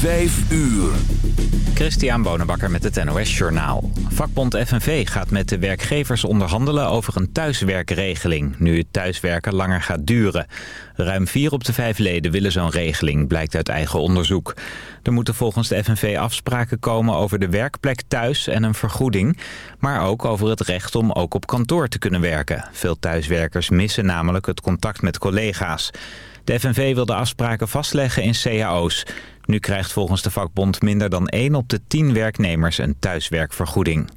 Vijf uur. Christian Bonenbakker met het NOS Journaal. Vakbond FNV gaat met de werkgevers onderhandelen over een thuiswerkregeling... nu het thuiswerken langer gaat duren. Ruim vier op de vijf leden willen zo'n regeling, blijkt uit eigen onderzoek. Er moeten volgens de FNV afspraken komen over de werkplek thuis en een vergoeding... maar ook over het recht om ook op kantoor te kunnen werken. Veel thuiswerkers missen namelijk het contact met collega's. De FNV wil de afspraken vastleggen in cao's. Nu krijgt volgens de vakbond minder dan 1 op de 10 werknemers een thuiswerkvergoeding.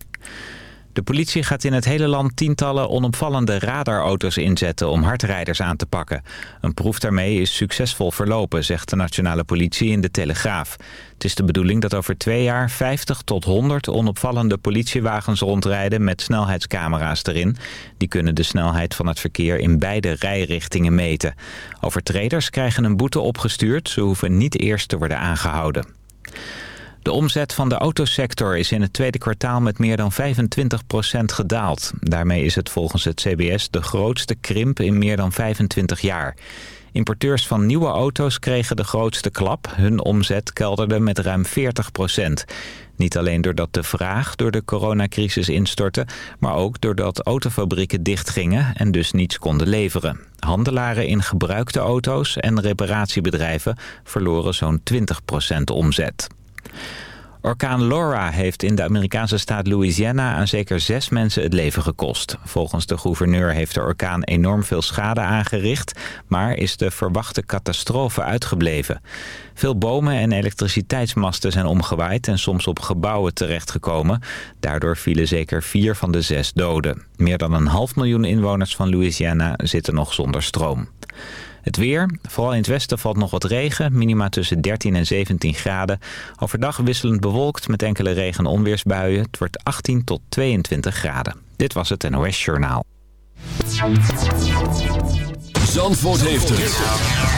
De politie gaat in het hele land tientallen onopvallende radarauto's inzetten om hardrijders aan te pakken. Een proef daarmee is succesvol verlopen, zegt de nationale politie in de Telegraaf. Het is de bedoeling dat over twee jaar 50 tot 100 onopvallende politiewagens rondrijden met snelheidscamera's erin. Die kunnen de snelheid van het verkeer in beide rijrichtingen meten. Overtreders krijgen een boete opgestuurd, ze hoeven niet eerst te worden aangehouden. De omzet van de autosector is in het tweede kwartaal met meer dan 25% gedaald. Daarmee is het volgens het CBS de grootste krimp in meer dan 25 jaar. Importeurs van nieuwe auto's kregen de grootste klap. Hun omzet kelderde met ruim 40% Niet alleen doordat de vraag door de coronacrisis instortte... maar ook doordat autofabrieken dichtgingen en dus niets konden leveren. Handelaren in gebruikte auto's en reparatiebedrijven verloren zo'n 20% omzet. Orkaan Laura heeft in de Amerikaanse staat Louisiana aan zeker zes mensen het leven gekost. Volgens de gouverneur heeft de orkaan enorm veel schade aangericht, maar is de verwachte catastrofe uitgebleven. Veel bomen en elektriciteitsmasten zijn omgewaaid en soms op gebouwen terechtgekomen. Daardoor vielen zeker vier van de zes doden. Meer dan een half miljoen inwoners van Louisiana zitten nog zonder stroom. Het weer. Vooral in het westen valt nog wat regen. Minima tussen 13 en 17 graden. Overdag wisselend bewolkt met enkele regen- en onweersbuien. Het wordt 18 tot 22 graden. Dit was het NOS Journaal. Zandvoort heeft het.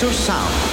to sound.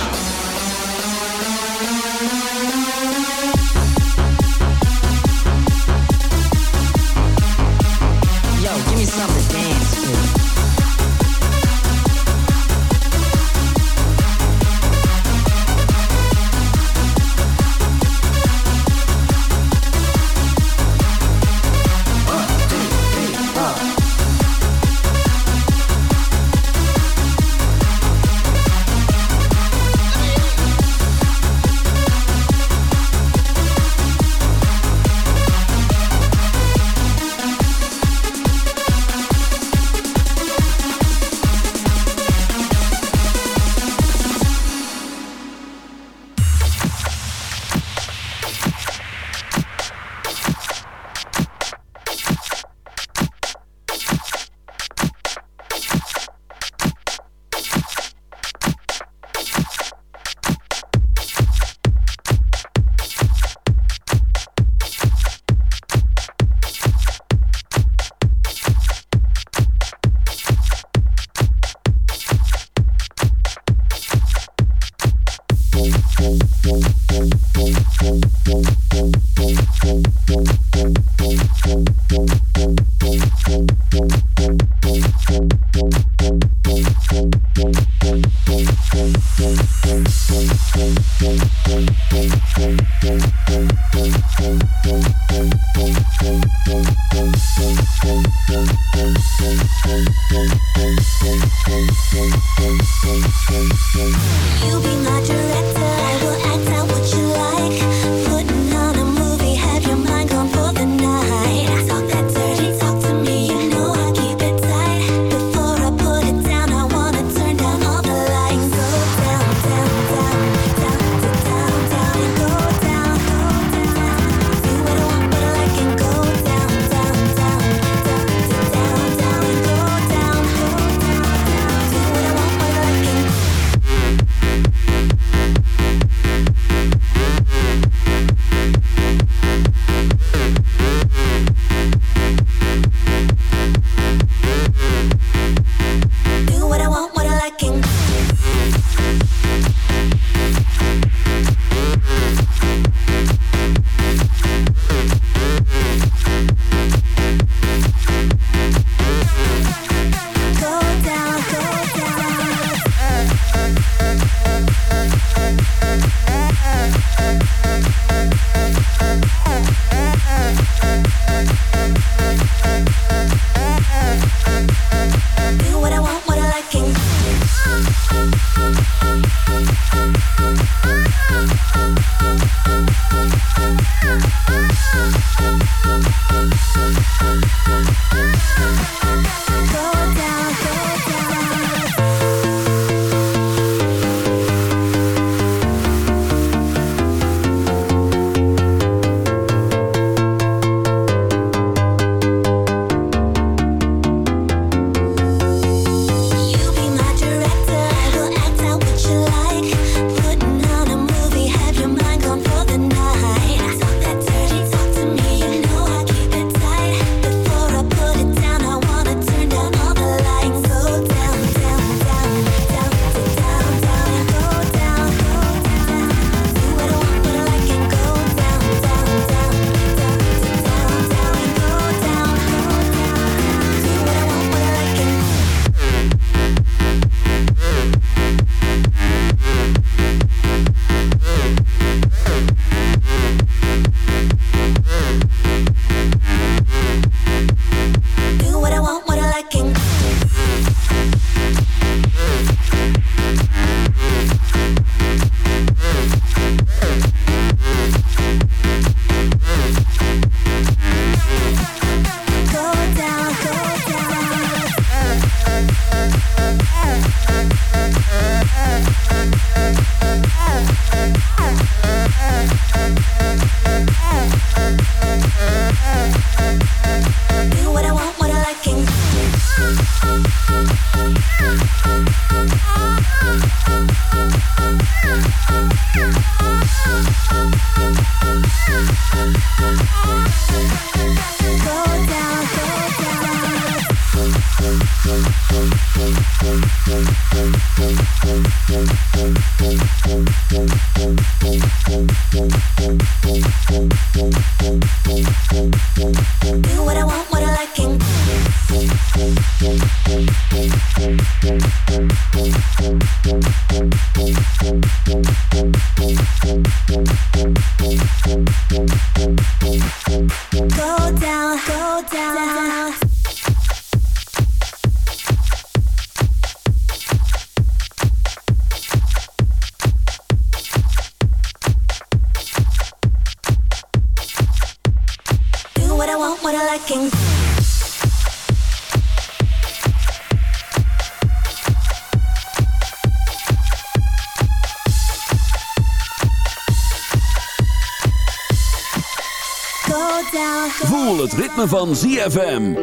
Van ZFM.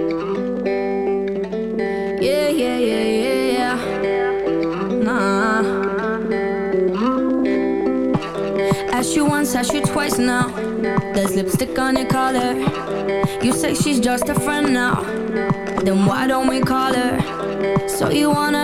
Yeah, yeah, yeah, yeah, yeah. Nah. Ask you once, ask you twice now. There's lipstick on your collar. You say she's just a friend now. Then why don't we call her? So you wanna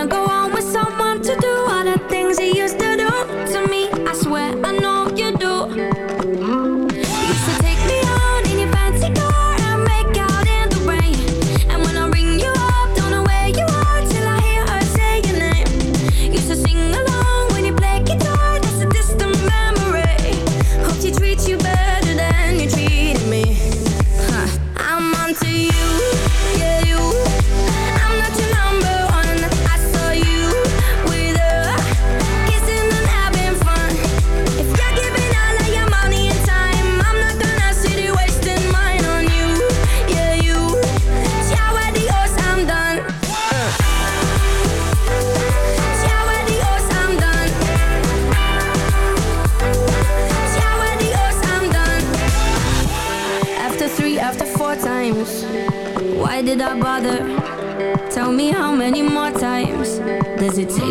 hesitate.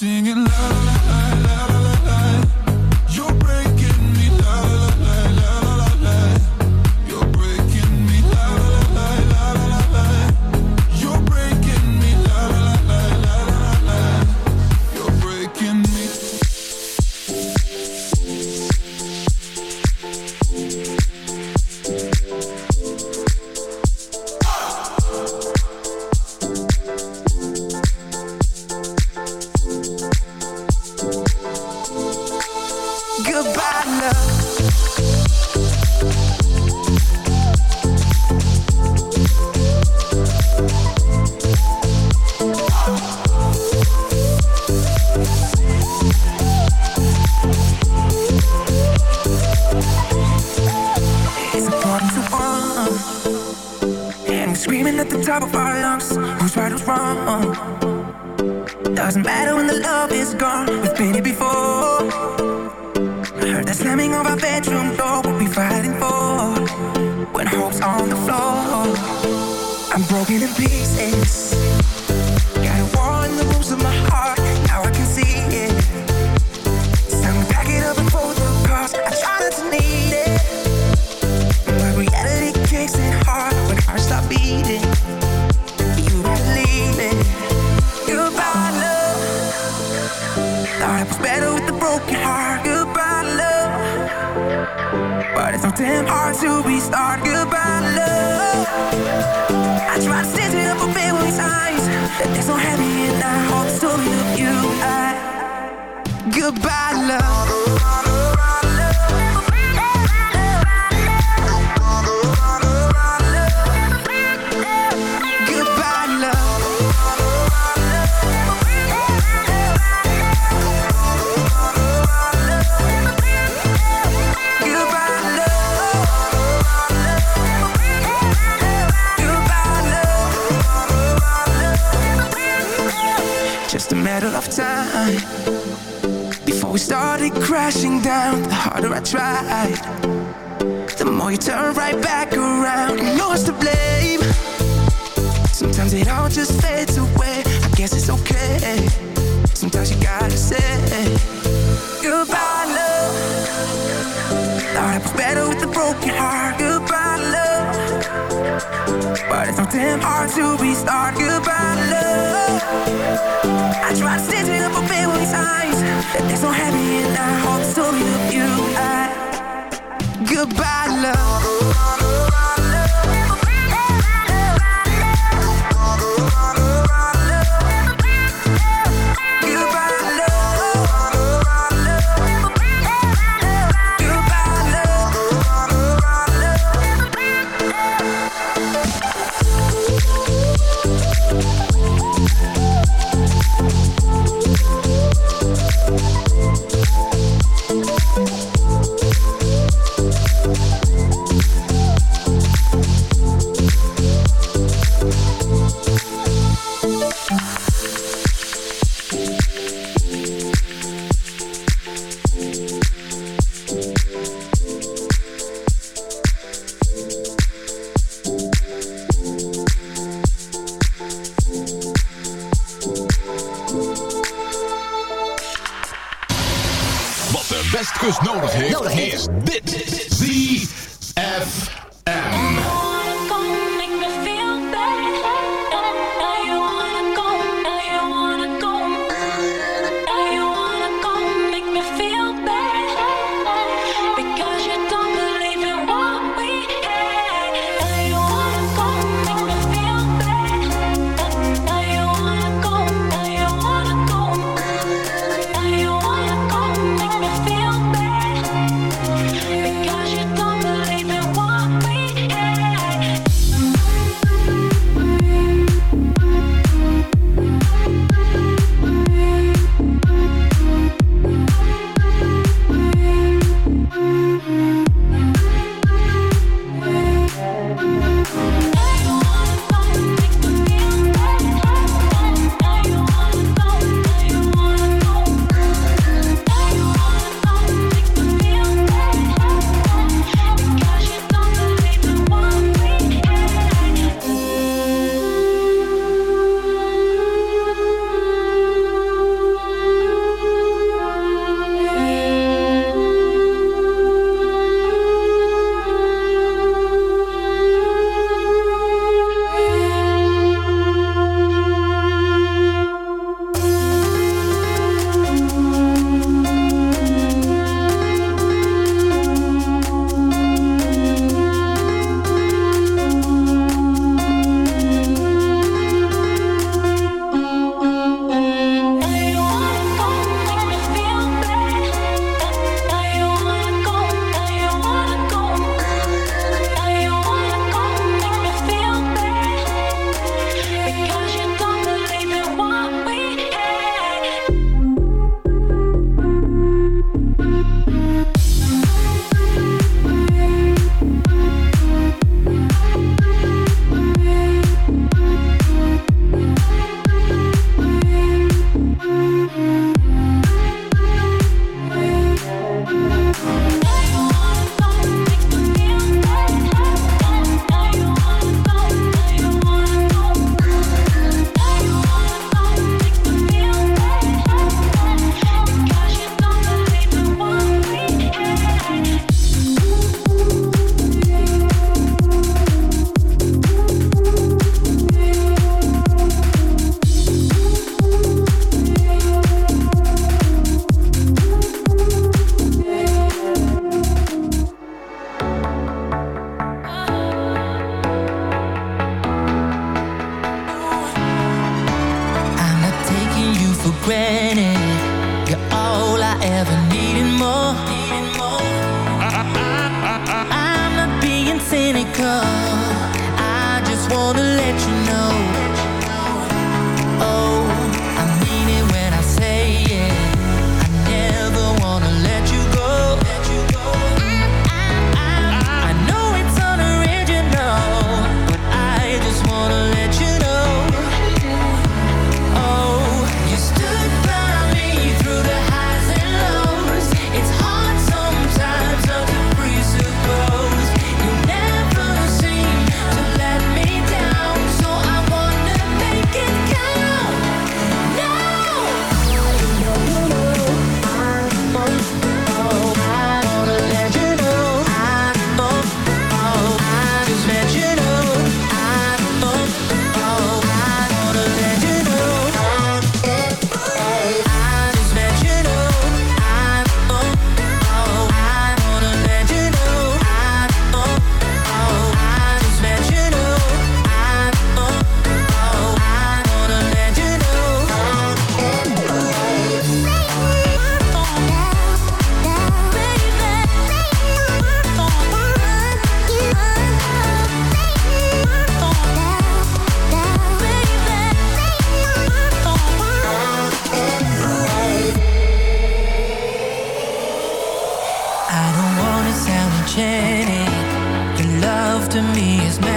singing love. Screaming at the top of our lungs. Who's right, who's wrong? Doesn't matter when the love is gone. We've been here before. Heard the slamming of our bedroom door. What we fighting for? When hope's on the floor, I'm broken in pieces. bad love started crashing down. The harder I tried, the more you turn right back around. Know it's to blame. Sometimes it all just fades away. I guess it's okay. Sometimes you gotta say damn hard to restart. Goodbye, love. I tried to stand it up a billion times. There's no happy and I hold so you. Goodbye, love.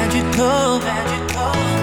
magical, magical.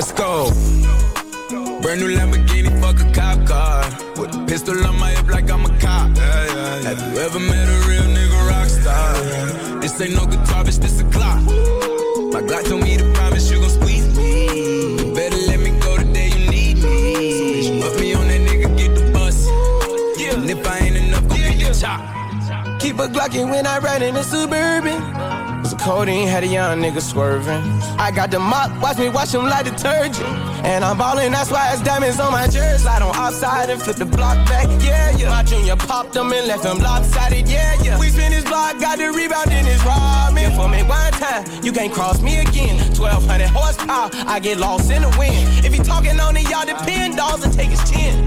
Let's go. Brand new Lamborghini, fuck a cop car. With a pistol on my hip like I'm a cop. Have you ever met a real nigga rock star? This ain't no guitar, bitch, this a clock. My Glock told me to promise you gon' squeeze me. Better let me go the day you need me. So put me on that nigga, get the bus. Yeah. And if I ain't enough, go get the chop. Keep a Glockin' when I ride in the Suburban. Codeine had a young nigga swerving. I got the mop, watch me wash him like detergent. And I'm ballin', that's why it's diamonds on my jersey. Slide on outside and flip the block back, yeah, yeah. My junior popped them and left them lopsided, yeah, yeah. We spin his block, got the rebound in his robin. For me one time, you can't cross me again. 1200 horsepower, I get lost in the wind. If he talking on it, y'all depend, dolls and take his chin.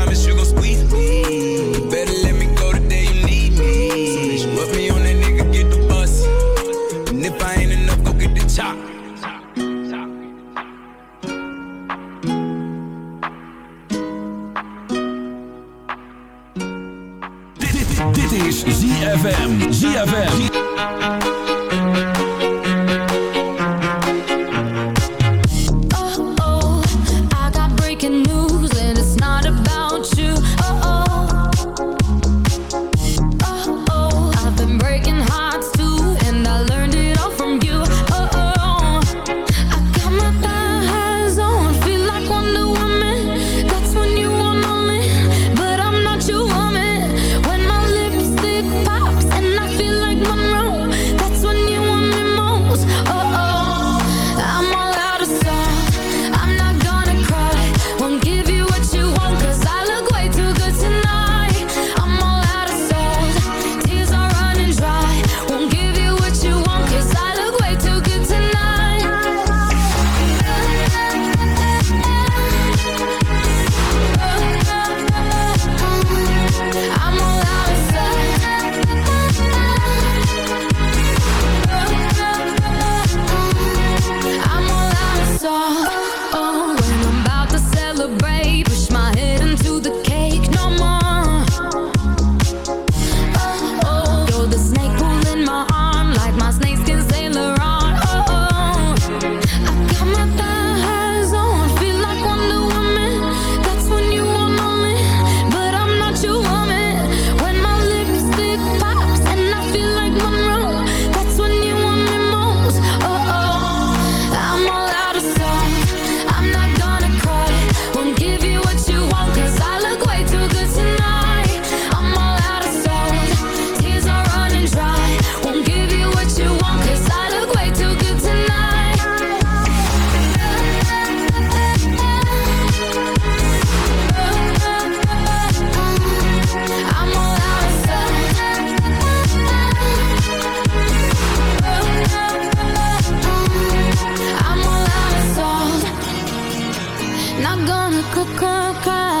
ZFM. ZFM. gonna cry